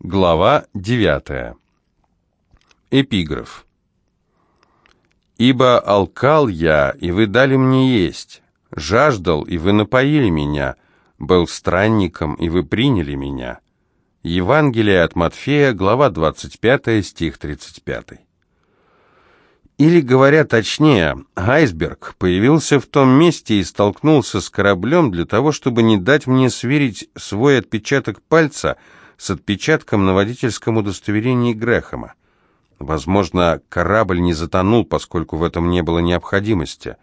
Глава 9. Эпиграф. «Ибо алкал я, и вы дали мне есть, жаждал, и вы напоили меня, был странником, и вы приняли меня». Евангелие от Матфея, глава 25, стих 35. Или, говоря точнее, айсберг появился в том месте и столкнулся с кораблем для того, чтобы не дать мне сверить свой отпечаток пальца – с отпечатком на водительском удостоверении Грэхэма. Возможно, корабль не затонул, поскольку в этом не было необходимости.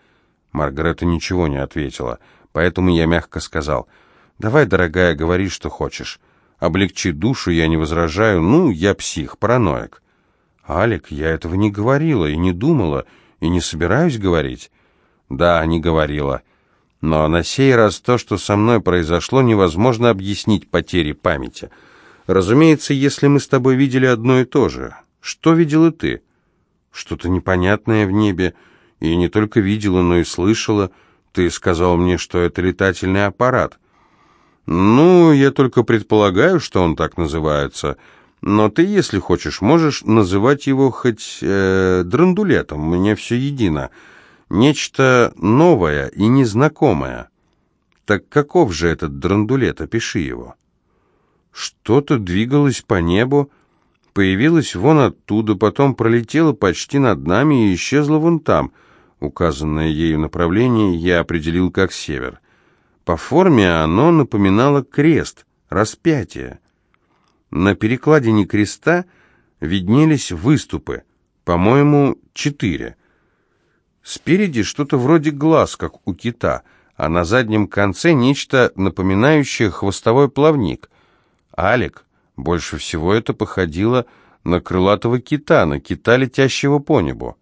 Маргарета ничего не ответила, поэтому я мягко сказал, «Давай, дорогая, говори, что хочешь. Облегчи душу, я не возражаю. Ну, я псих, параноик». «Алик, я этого не говорила и не думала, и не собираюсь говорить». «Да, не говорила». Но на сей раз то, что со мной произошло, невозможно объяснить потерей памяти – Разумеется, если мы с тобой видели одно и то же. Что видела ты? Что-то непонятное в небе. И не только видела, но и слышала. Ты сказал мне, что это летательный аппарат. Ну, я только предполагаю, что он так называется. Но ты, если хочешь, можешь называть его хоть э, драндулетом. Мне все едино. Нечто новое и незнакомое. Так каков же этот драндулет? Опиши его. Что-то двигалось по небу, появилось вон оттуда, потом пролетело почти над нами и исчезло вон там. Указанное ею направление я определил как север. По форме оно напоминало крест, распятие. На перекладине креста виднелись выступы, по-моему, четыре. Спереди что-то вроде глаз, как у кита, а на заднем конце нечто напоминающее хвостовой плавник. Алик, больше всего это походило на крылатого кита, на кита, летящего по небу.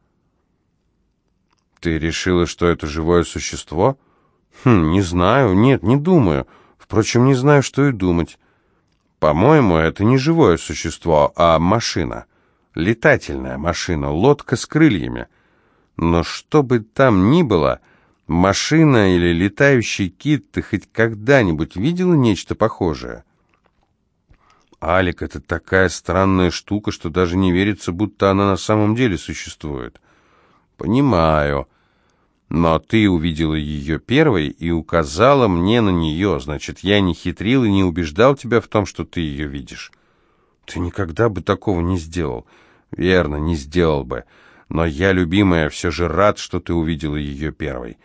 Ты решила, что это живое существо? Хм, не знаю, нет, не думаю. Впрочем, не знаю, что и думать. По-моему, это не живое существо, а машина. Летательная машина, лодка с крыльями. Но что бы там ни было, машина или летающий кит, ты хоть когда-нибудь видела нечто похожее? Алик, это такая странная штука, что даже не верится, будто она на самом деле существует. Понимаю. Но ты увидела ее первой и указала мне на нее. Значит, я не хитрил и не убеждал тебя в том, что ты ее видишь. Ты никогда бы такого не сделал. Верно, не сделал бы. Но я, любимая, все же рад, что ты увидела ее первой.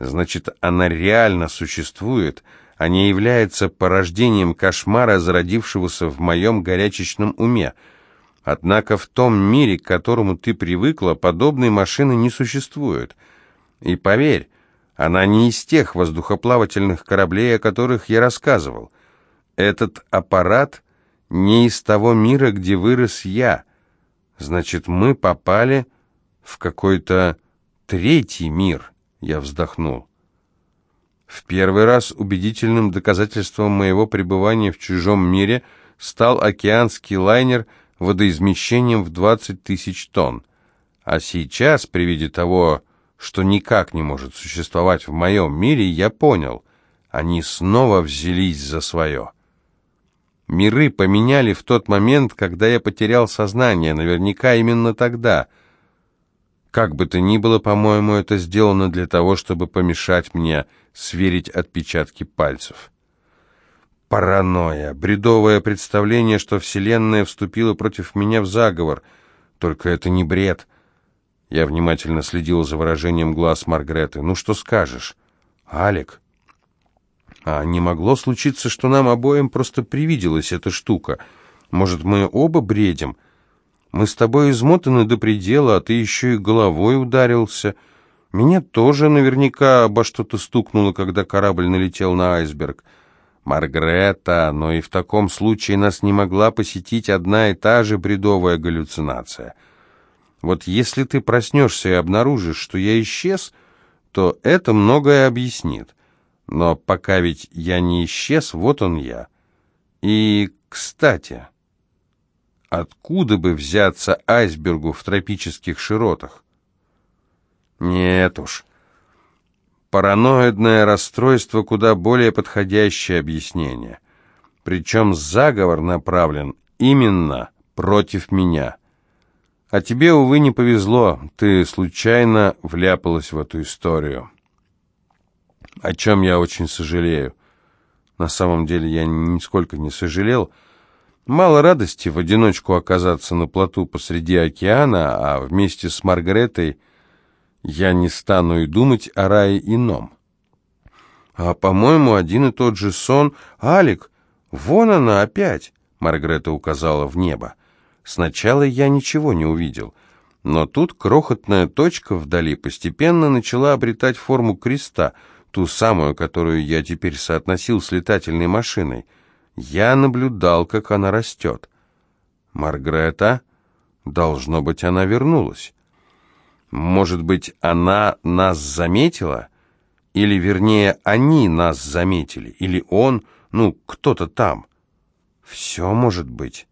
Значит, она реально существует, — а не является порождением кошмара, зародившегося в моем горячечном уме. Однако в том мире, к которому ты привыкла, подобной машины не существует. И поверь, она не из тех воздухоплавательных кораблей, о которых я рассказывал. Этот аппарат не из того мира, где вырос я. Значит, мы попали в какой-то третий мир, я вздохнул. В первый раз убедительным доказательством моего пребывания в чужом мире стал океанский лайнер водоизмещением в 20 тысяч тонн. А сейчас, при виде того, что никак не может существовать в моем мире, я понял, они снова взялись за свое. Миры поменяли в тот момент, когда я потерял сознание, наверняка именно тогда. Как бы то ни было, по-моему, это сделано для того, чтобы помешать мне сверить отпечатки пальцев. Паранойя, бредовое представление, что Вселенная вступила против меня в заговор. Только это не бред. Я внимательно следил за выражением глаз Маргреты. «Ну что скажешь?» «Алик?» «А не могло случиться, что нам обоим просто привиделась эта штука? Может, мы оба бредим? Мы с тобой измотаны до предела, а ты еще и головой ударился». Меня тоже наверняка обо что-то стукнуло, когда корабль налетел на айсберг. Маргрета, но и в таком случае нас не могла посетить одна и та же бредовая галлюцинация. Вот если ты проснешься и обнаружишь, что я исчез, то это многое объяснит. Но пока ведь я не исчез, вот он я. И, кстати, откуда бы взяться айсбергу в тропических широтах? Нет уж. Параноидное расстройство куда более подходящее объяснение. Причем заговор направлен Именно против меня. А тебе, увы, не повезло. Ты случайно вляпалась в эту историю. О чем я очень сожалею. На самом деле я нисколько не сожалел. Мало радости в одиночку оказаться на плоту посреди океана, а вместе с Маргаретой я не стану и думать о рае ином. А, по-моему, один и тот же сон. Алик, вон она опять, Маргарета указала в небо. Сначала я ничего не увидел, но тут крохотная точка вдали постепенно начала обретать форму креста, ту самую, которую я теперь соотносил с летательной машиной. Я наблюдал, как она растет. Маргарета, должно быть, она вернулась. Может быть, она нас заметила? Или, вернее, они нас заметили? Или он, ну, кто-то там? Все может быть.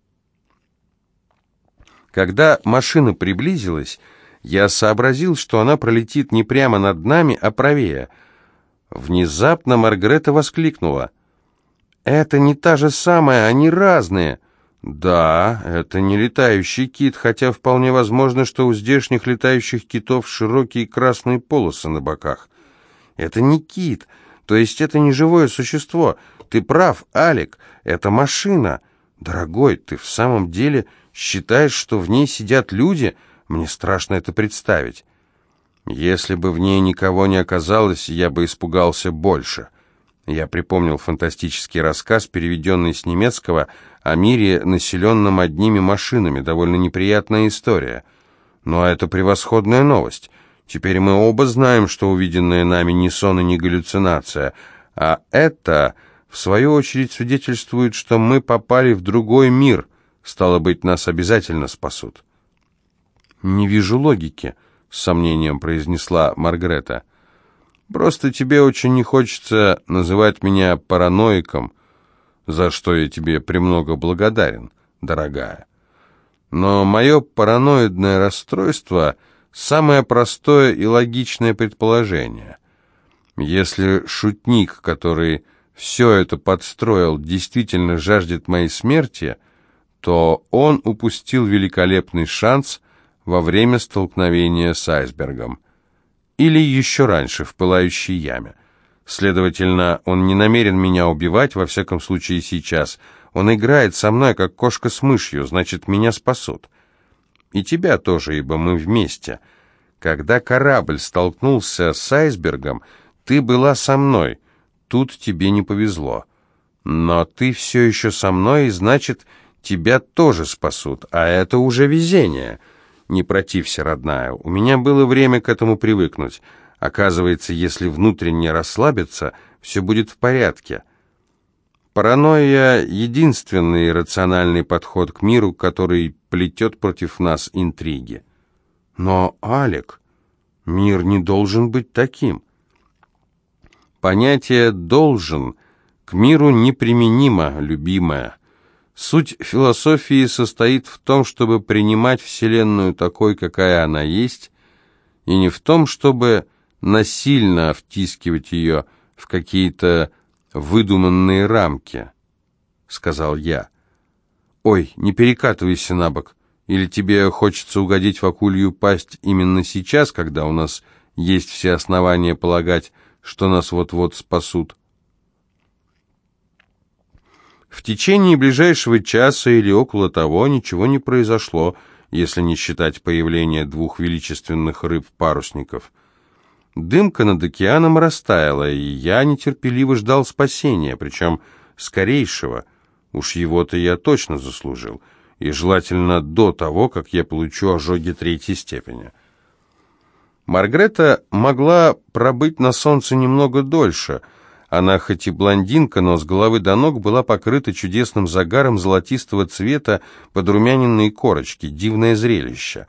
Когда машина приблизилась, я сообразил, что она пролетит не прямо над нами, а правее. Внезапно Маргарета воскликнула. «Это не та же самая, они разные!» «Да, это не летающий кит, хотя вполне возможно, что у здешних летающих китов широкие красные полосы на боках. Это не кит, то есть это не живое существо. Ты прав, Алик, это машина. Дорогой, ты в самом деле считаешь, что в ней сидят люди? Мне страшно это представить. Если бы в ней никого не оказалось, я бы испугался больше. Я припомнил фантастический рассказ, переведенный с немецкого, о мире, населенном одними машинами. Довольно неприятная история. Но это превосходная новость. Теперь мы оба знаем, что увиденное нами не сон и не галлюцинация. А это, в свою очередь, свидетельствует, что мы попали в другой мир. Стало быть, нас обязательно спасут. «Не вижу логики», — с сомнением произнесла Маргарета. Просто тебе очень не хочется называть меня параноиком, за что я тебе премного благодарен, дорогая. Но мое параноидное расстройство — самое простое и логичное предположение. Если шутник, который все это подстроил, действительно жаждет моей смерти, то он упустил великолепный шанс во время столкновения с айсбергом или еще раньше, в пылающей яме. Следовательно, он не намерен меня убивать, во всяком случае сейчас. Он играет со мной, как кошка с мышью, значит, меня спасут. И тебя тоже, ибо мы вместе. Когда корабль столкнулся с айсбергом, ты была со мной. Тут тебе не повезло. Но ты все еще со мной, и значит, тебя тоже спасут, а это уже везение». Не протився, родная. У меня было время к этому привыкнуть. Оказывается, если внутренне расслабиться, все будет в порядке. Паранойя — единственный рациональный подход к миру, который плетет против нас интриги. Но, Алек, мир не должен быть таким. Понятие «должен» к миру неприменимо, любимое. Суть философии состоит в том, чтобы принимать Вселенную такой, какая она есть, и не в том, чтобы насильно втискивать ее в какие-то выдуманные рамки, — сказал я. «Ой, не перекатывайся на бок, или тебе хочется угодить в акулью пасть именно сейчас, когда у нас есть все основания полагать, что нас вот-вот спасут?» В течение ближайшего часа или около того ничего не произошло, если не считать появления двух величественных рыб-парусников. Дымка над океаном растаяла, и я нетерпеливо ждал спасения, причем скорейшего. Уж его-то я точно заслужил, и желательно до того, как я получу ожоги третьей степени. Маргрета могла пробыть на солнце немного дольше — она хоть и блондинка, но с головы до ног была покрыта чудесным загаром золотистого цвета подрумяненные корочки. Дивное зрелище.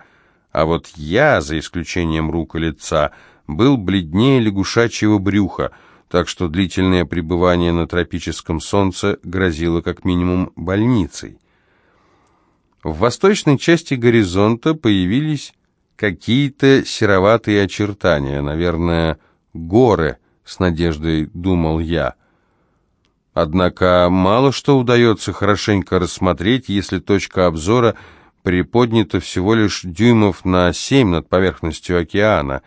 А вот я, за исключением рук и лица, был бледнее лягушачьего брюха, так что длительное пребывание на тропическом солнце грозило как минимум больницей. В восточной части горизонта появились какие-то сероватые очертания, наверное, горы – с надеждой думал я. Однако мало что удается хорошенько рассмотреть, если точка обзора приподнята всего лишь дюймов на семь над поверхностью океана.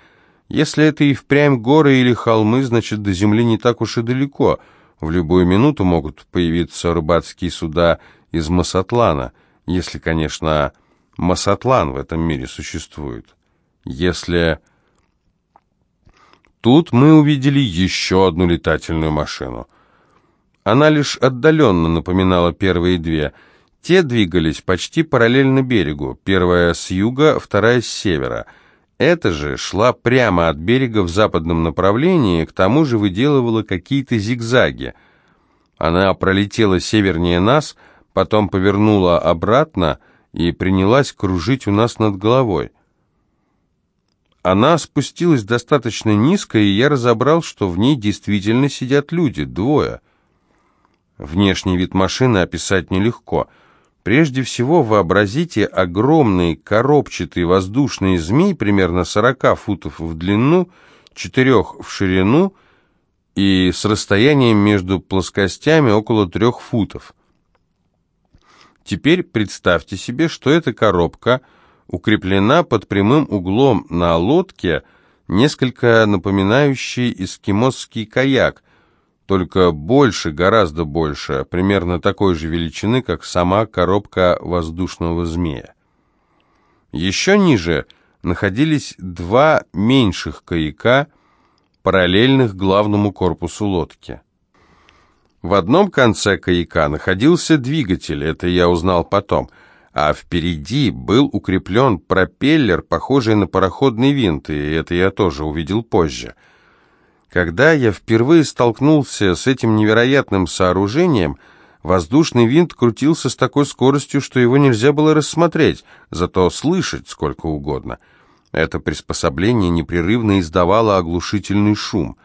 Если это и впрямь горы или холмы, значит, до земли не так уж и далеко. В любую минуту могут появиться рыбацкие суда из Масатлана, если, конечно, Масатлан в этом мире существует. Если... Тут мы увидели еще одну летательную машину. Она лишь отдаленно напоминала первые две. Те двигались почти параллельно берегу, первая с юга, вторая с севера. Эта же шла прямо от берега в западном направлении, к тому же выделывала какие-то зигзаги. Она пролетела севернее нас, потом повернула обратно и принялась кружить у нас над головой. Она спустилась достаточно низко, и я разобрал, что в ней действительно сидят люди, двое. Внешний вид машины описать нелегко. Прежде всего вообразите огромный коробчатый воздушный змей, примерно 40 футов в длину, 4 в ширину и с расстоянием между плоскостями около 3 футов. Теперь представьте себе, что эта коробка – укреплена под прямым углом на лодке, несколько напоминающий эскимосский каяк, только больше, гораздо больше, примерно такой же величины, как сама коробка воздушного змея. Еще ниже находились два меньших каяка, параллельных главному корпусу лодки. В одном конце каяка находился двигатель, это я узнал потом – а впереди был укреплен пропеллер, похожий на пароходный винт, и это я тоже увидел позже. Когда я впервые столкнулся с этим невероятным сооружением, воздушный винт крутился с такой скоростью, что его нельзя было рассмотреть, зато слышать сколько угодно. Это приспособление непрерывно издавало оглушительный шум.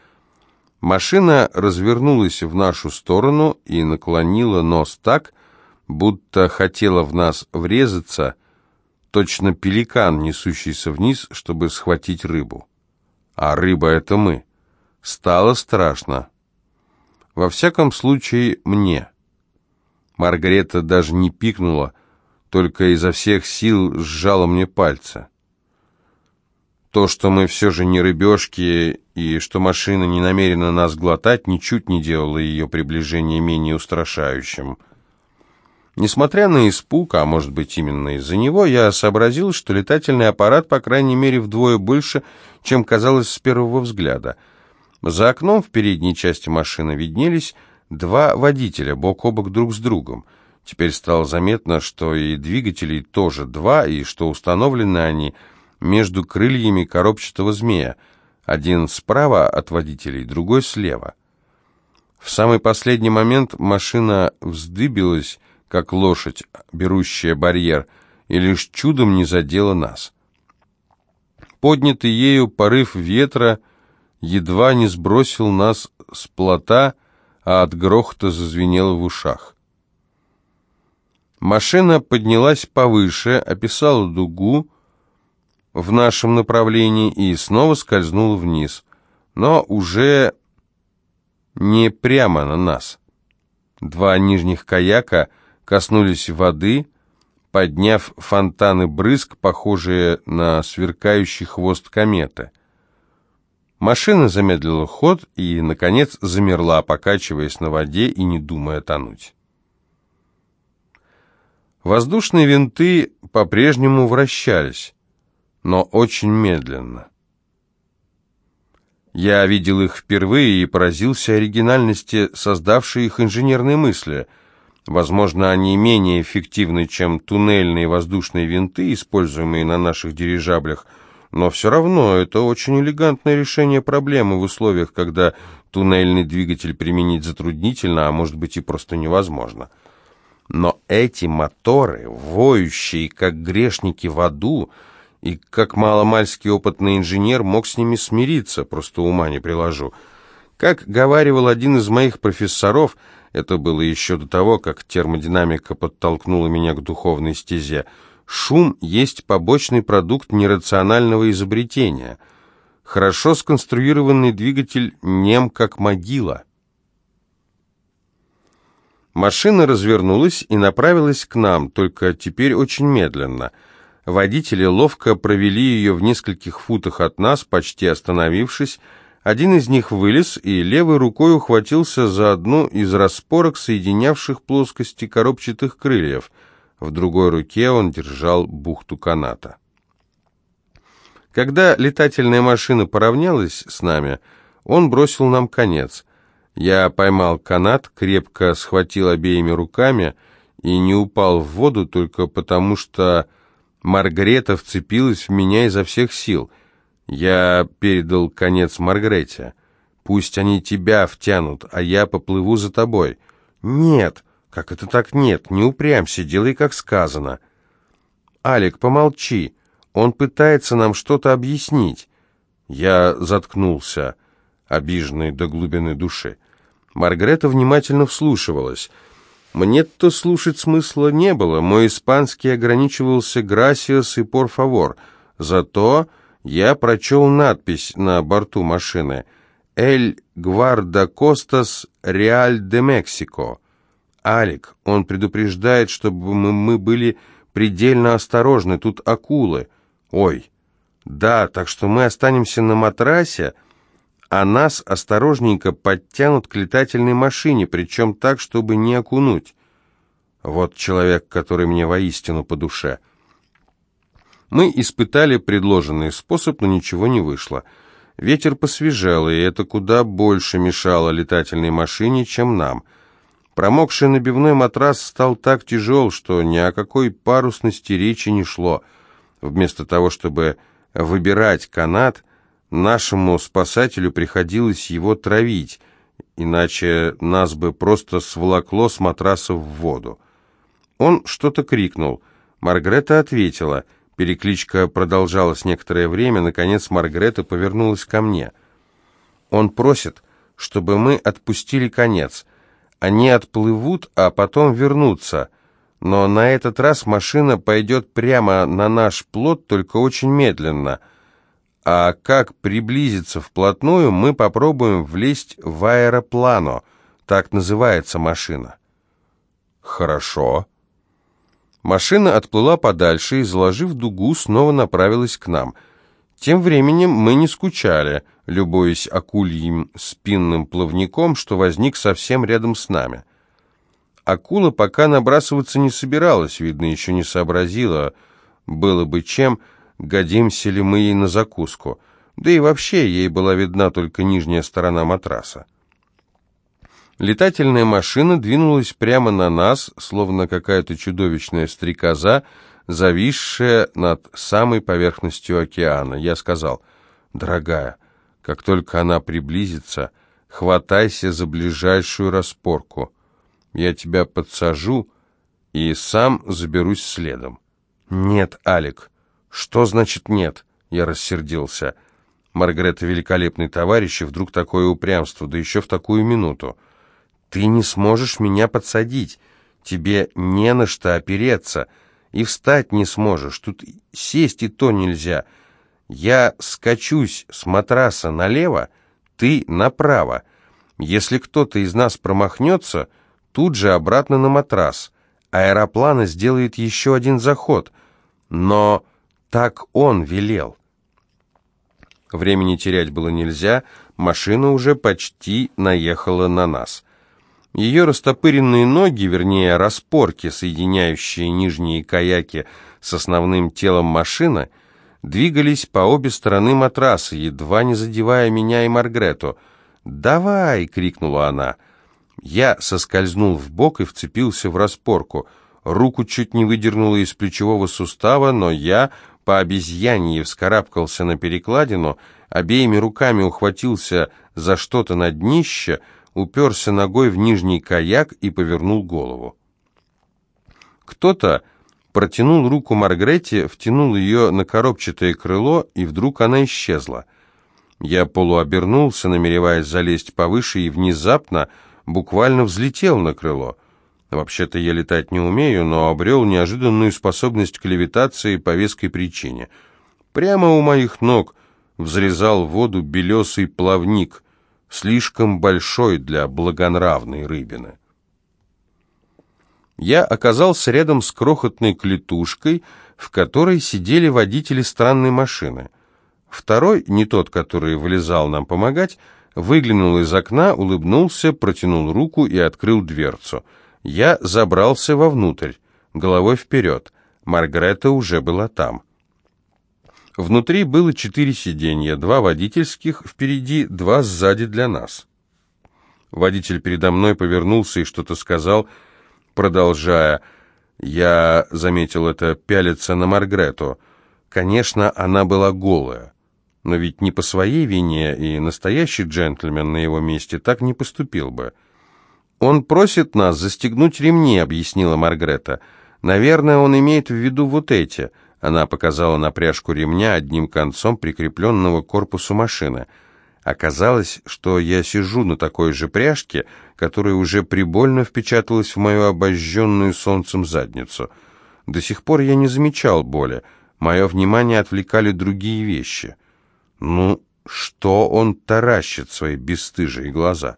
Машина развернулась в нашу сторону и наклонила нос так, будто хотела в нас врезаться, точно пеликан, несущийся вниз, чтобы схватить рыбу. А рыба — это мы. Стало страшно. Во всяком случае, мне. Маргарета даже не пикнула, только изо всех сил сжала мне пальцы. То, что мы все же не рыбешки и что машина не намерена нас глотать, ничуть не делало ее приближение менее устрашающим — Несмотря на испуг, а может быть именно из-за него, я сообразил, что летательный аппарат, по крайней мере, вдвое больше, чем казалось с первого взгляда. За окном в передней части машины виднелись два водителя, бок о бок друг с другом. Теперь стало заметно, что и двигателей тоже два, и что установлены они между крыльями коробчатого змея. Один справа от водителей, другой слева. В самый последний момент машина вздыбилась, как лошадь, берущая барьер, и лишь чудом не задела нас. Поднятый ею порыв ветра едва не сбросил нас с плота, а от грохота зазвенело в ушах. Машина поднялась повыше, описала дугу в нашем направлении и снова скользнула вниз, но уже не прямо на нас. Два нижних каяка — коснулись воды, подняв фонтаны брызг, похожие на сверкающий хвост кометы. Машина замедлила ход и, наконец, замерла, покачиваясь на воде и не думая тонуть. Воздушные винты по-прежнему вращались, но очень медленно. Я видел их впервые и поразился оригинальности создавшей их инженерной мысли – Возможно, они менее эффективны, чем туннельные воздушные винты, используемые на наших дирижаблях, но все равно это очень элегантное решение проблемы в условиях, когда туннельный двигатель применить затруднительно, а может быть и просто невозможно. Но эти моторы, воющие, как грешники в аду, и как маломальский опытный инженер мог с ними смириться, просто ума не приложу. Как говаривал один из моих профессоров – это было еще до того, как термодинамика подтолкнула меня к духовной стезе. Шум есть побочный продукт нерационального изобретения. Хорошо сконструированный двигатель нем как могила. Машина развернулась и направилась к нам, только теперь очень медленно. Водители ловко провели ее в нескольких футах от нас, почти остановившись. Один из них вылез и левой рукой ухватился за одну из распорок, соединявших плоскости коробчатых крыльев. В другой руке он держал бухту каната. Когда летательная машина поравнялась с нами, он бросил нам конец. Я поймал канат, крепко схватил обеими руками и не упал в воду только потому, что Маргарета вцепилась в меня изо всех сил. Я передал конец Маргарете. «Пусть они тебя втянут, а я поплыву за тобой». «Нет!» «Как это так нет? Не упрямься, делай, как сказано». «Алик, помолчи. Он пытается нам что-то объяснить». Я заткнулся, обиженный до глубины души. Маргарета внимательно вслушивалась. Мне-то слушать смысла не было, мой испанский ограничивался «грасиос» и «пор фавор». Зато я прочел надпись на борту машины «Эль Гварда Костас Реаль де Мексико». «Алик, он предупреждает, чтобы мы, были предельно осторожны, тут акулы». «Ой, да, так что мы останемся на матрасе, а нас осторожненько подтянут к летательной машине, причем так, чтобы не окунуть». Вот человек, который мне воистину по душе. Мы испытали предложенный способ, но ничего не вышло. Ветер посвежел, и это куда больше мешало летательной машине, чем нам – Промокший набивной матрас стал так тяжел, что ни о какой парусности речи не шло. Вместо того, чтобы выбирать канат, нашему спасателю приходилось его травить, иначе нас бы просто сволокло с матраса в воду. Он что-то крикнул. Маргрета ответила. Перекличка продолжалась некоторое время. Наконец Маргрета повернулась ко мне. «Он просит, чтобы мы отпустили конец». Они отплывут, а потом вернутся. Но на этот раз машина пойдет прямо на наш плот, только очень медленно. А как приблизиться вплотную, мы попробуем влезть в аэроплано. Так называется машина. Хорошо. Машина отплыла подальше и, заложив дугу, снова направилась к нам – тем временем мы не скучали, любуясь акульим спинным плавником, что возник совсем рядом с нами. Акула пока набрасываться не собиралась, видно, еще не сообразила, было бы чем, годимся ли мы ей на закуску. Да и вообще ей была видна только нижняя сторона матраса. Летательная машина двинулась прямо на нас, словно какая-то чудовищная стрекоза, зависшая над самой поверхностью океана. Я сказал, «Дорогая, как только она приблизится, хватайся за ближайшую распорку. Я тебя подсажу и сам заберусь следом». «Нет, Алик». «Что значит нет?» Я рассердился. Маргарета великолепный товарищ, и вдруг такое упрямство, да еще в такую минуту. «Ты не сможешь меня подсадить. Тебе не на что опереться и встать не сможешь. Тут сесть и то нельзя. Я скачусь с матраса налево, ты направо. Если кто-то из нас промахнется, тут же обратно на матрас. Аэроплана сделает еще один заход. Но так он велел. Времени терять было нельзя, машина уже почти наехала на нас. Ее растопыренные ноги, вернее, распорки, соединяющие нижние каяки с основным телом машины, двигались по обе стороны матраса, едва не задевая меня и Маргрету. «Давай!» — крикнула она. Я соскользнул в бок и вцепился в распорку. Руку чуть не выдернуло из плечевого сустава, но я по обезьянье вскарабкался на перекладину, обеими руками ухватился за что-то на днище — уперся ногой в нижний каяк и повернул голову. Кто-то протянул руку Маргрете, втянул ее на коробчатое крыло, и вдруг она исчезла. Я полуобернулся, намереваясь залезть повыше, и внезапно буквально взлетел на крыло. Вообще-то я летать не умею, но обрел неожиданную способность к левитации по веской причине. Прямо у моих ног взрезал воду белесый плавник — слишком большой для благонравной рыбины. я оказался рядом с крохотной клетушкой, в которой сидели водители странной машины. Второй, не тот, который вылезал нам помогать, выглянул из окна, улыбнулся, протянул руку и открыл дверцу. Я забрался вовнутрь, головой вперед. Маргарета уже была там. Внутри было четыре сиденья, два водительских впереди, два сзади для нас. Водитель передо мной повернулся и что-то сказал, продолжая. Я заметил это, пялиться на Маргрету. Конечно, она была голая. Но ведь не по своей вине, и настоящий джентльмен на его месте так не поступил бы. «Он просит нас застегнуть ремни», — объяснила Маргрета. «Наверное, он имеет в виду вот эти». Она показала на пряжку ремня одним концом прикрепленного к корпусу машины. Оказалось, что я сижу на такой же пряжке, которая уже прибольно впечаталась в мою обожженную солнцем задницу. До сих пор я не замечал боли. Мое внимание отвлекали другие вещи. Ну, что он таращит свои бесстыжие глаза?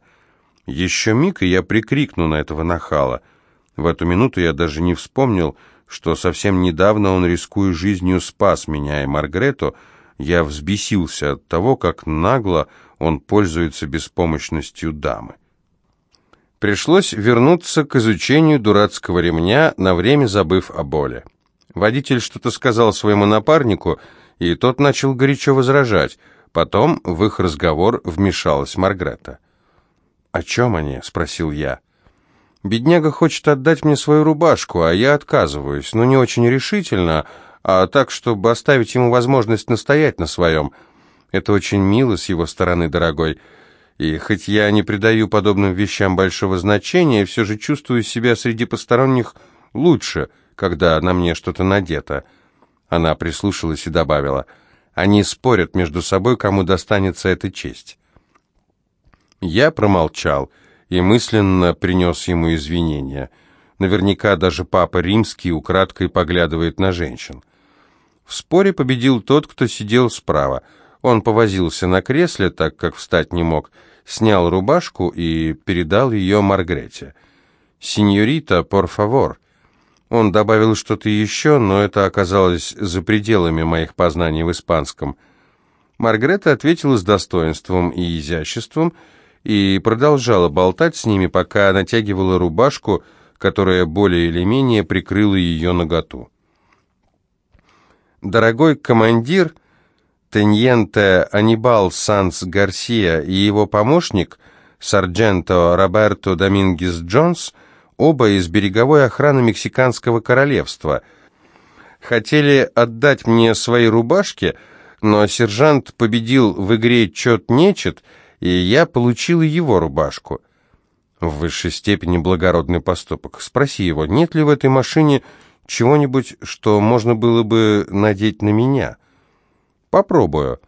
Еще миг, и я прикрикну на этого нахала. В эту минуту я даже не вспомнил, что совсем недавно он, рискуя жизнью, спас меня и Маргрету. Я взбесился от того, как нагло он пользуется беспомощностью дамы. Пришлось вернуться к изучению дурацкого ремня, на время забыв о боли. Водитель что-то сказал своему напарнику, и тот начал горячо возражать. Потом в их разговор вмешалась Маргрета. «О чем они?» — спросил я. «Бедняга хочет отдать мне свою рубашку, а я отказываюсь, но не очень решительно, а так, чтобы оставить ему возможность настоять на своем. Это очень мило с его стороны, дорогой. И хоть я не придаю подобным вещам большого значения, все же чувствую себя среди посторонних лучше, когда на мне что-то надето». Она прислушалась и добавила, «Они спорят между собой, кому достанется эта честь». Я промолчал и мысленно принес ему извинения. Наверняка даже папа римский украдкой поглядывает на женщин. В споре победил тот, кто сидел справа. Он повозился на кресле, так как встать не мог, снял рубашку и передал ее Маргрете. «Синьорита, пор фавор», он добавил что-то еще, но это оказалось за пределами моих познаний в испанском. Маргарета ответила с достоинством и изяществом и продолжала болтать с ними, пока натягивала рубашку, которая более или менее прикрыла ее наготу. Дорогой командир Теньенте Анибал Санс Гарсия и его помощник, сардженто Роберто Домингес Джонс – оба из береговой охраны Мексиканского королевства. Хотели отдать мне свои рубашки, но сержант победил в игре чет-нечет, и я получил его рубашку. В высшей степени благородный поступок. Спроси его, нет ли в этой машине чего-нибудь, что можно было бы надеть на меня? Попробую.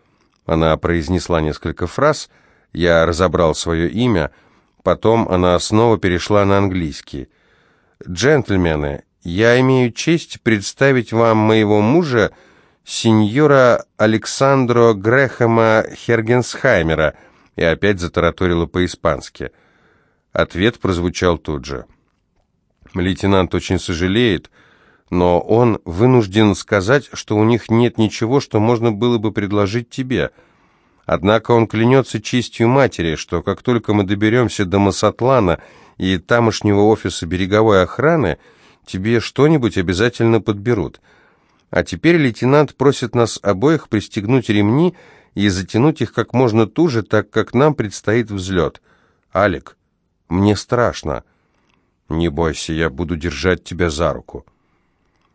Она произнесла несколько фраз, я разобрал свое имя — Потом она снова перешла на английский. «Джентльмены, я имею честь представить вам моего мужа, сеньора Александро Грэхэма Хергенсхаймера», и опять затараторила по-испански. Ответ прозвучал тут же. «Лейтенант очень сожалеет, но он вынужден сказать, что у них нет ничего, что можно было бы предложить тебе». Однако он клянется честью матери, что как только мы доберемся до Масатлана и тамошнего офиса береговой охраны, тебе что-нибудь обязательно подберут. А теперь лейтенант просит нас обоих пристегнуть ремни и затянуть их как можно туже, так как нам предстоит взлет. Алик, мне страшно. Не бойся, я буду держать тебя за руку.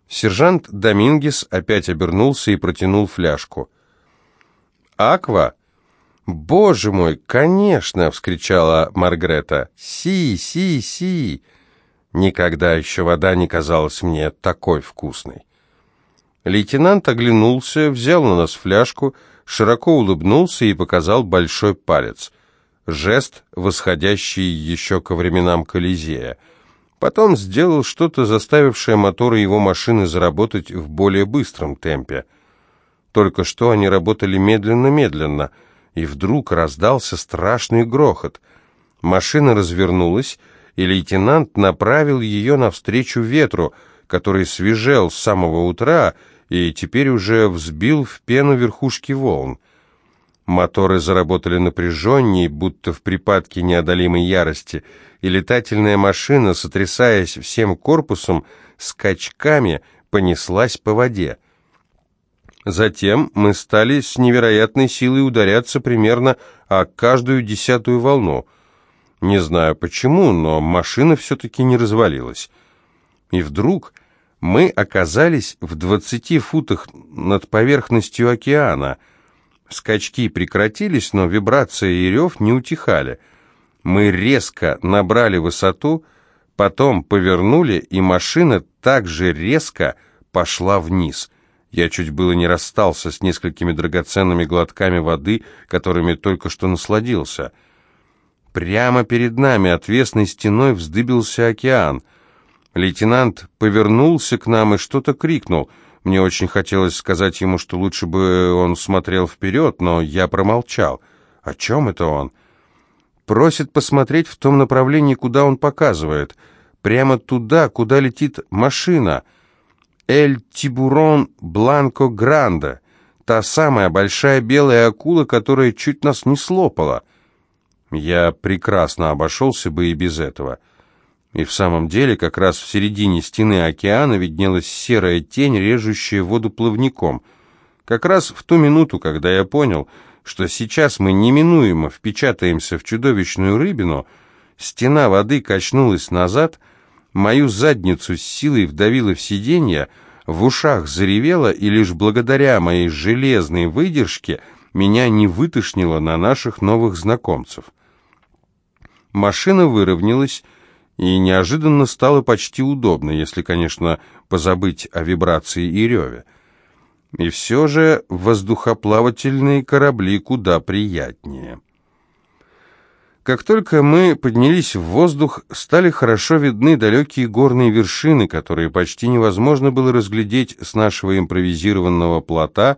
Сержант Домингес опять обернулся и протянул фляжку. «Аква?» «Боже мой, конечно!» — вскричала Маргрета. «Си, си, си!» Никогда еще вода не казалась мне такой вкусной. Лейтенант оглянулся, взял на нас фляжку, широко улыбнулся и показал большой палец. Жест, восходящий еще ко временам Колизея. Потом сделал что-то, заставившее моторы его машины заработать в более быстром темпе. Только что они работали медленно-медленно — и вдруг раздался страшный грохот. Машина развернулась, и лейтенант направил ее навстречу ветру, который свежел с самого утра и теперь уже взбил в пену верхушки волн. Моторы заработали напряженнее, будто в припадке неодолимой ярости, и летательная машина, сотрясаясь всем корпусом, скачками понеслась по воде. Затем мы стали с невероятной силой ударяться примерно о каждую десятую волну. Не знаю почему, но машина все-таки не развалилась. И вдруг мы оказались в двадцати футах над поверхностью океана. Скачки прекратились, но вибрация и рев не утихали. Мы резко набрали высоту, потом повернули, и машина также резко пошла вниз. Я чуть было не расстался с несколькими драгоценными глотками воды, которыми только что насладился. Прямо перед нами отвесной стеной вздыбился океан — Лейтенант повернулся к нам и что-то крикнул. Мне очень хотелось сказать ему, что лучше бы он смотрел вперед, но я промолчал. О чем это он? Просит посмотреть в том направлении, куда он показывает. Прямо туда, куда летит машина. «Эль Тибурон Бланко Гранда». Та самая большая белая акула, которая чуть нас не слопала. Я прекрасно обошелся бы и без этого. И в самом деле, как раз в середине стены океана виднелась серая тень, режущая воду плавником. Как раз в ту минуту, когда я понял, что сейчас мы неминуемо впечатаемся в чудовищную рыбину, стена воды качнулась назад, мою задницу с силой вдавило в сиденье, в ушах заревело, и лишь благодаря моей железной выдержке меня не вытошнило на наших новых знакомцев. Машина выровнялась, и неожиданно стало почти удобно, если, конечно, позабыть о вибрации и реве. И все же воздухоплавательные корабли куда приятнее. Как только мы поднялись в воздух, стали хорошо видны далекие горные вершины, которые почти невозможно было разглядеть с нашего импровизированного плота,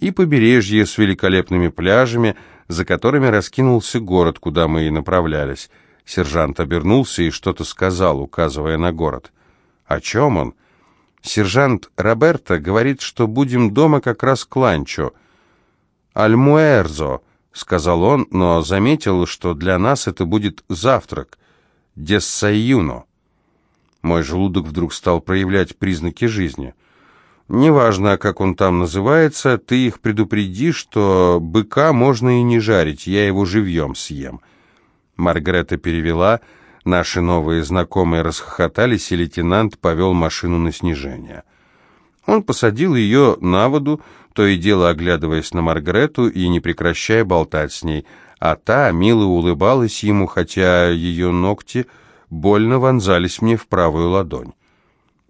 и побережье с великолепными пляжами, за которыми раскинулся город, куда мы и направлялись. Сержант обернулся и что-то сказал, указывая на город. «О чем он?» «Сержант Роберто говорит, что будем дома как раз к ланчу». «Альмуэрзо», — сказал он, но заметил, что для нас это будет завтрак. «Дессайюно». Мой желудок вдруг стал проявлять признаки жизни. «Неважно, как он там называется, ты их предупреди, что быка можно и не жарить, я его живьем съем». Маргарета перевела, наши новые знакомые расхохотались, и лейтенант повел машину на снижение. Он посадил ее на воду, то и дело оглядываясь на Маргарету и не прекращая болтать с ней, а та мило улыбалась ему, хотя ее ногти больно вонзались мне в правую ладонь.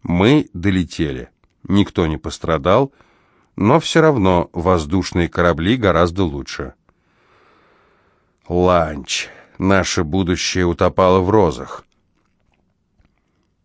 Мы долетели. Никто не пострадал, но все равно воздушные корабли гораздо лучше. Ланч. Наше будущее утопало в розах.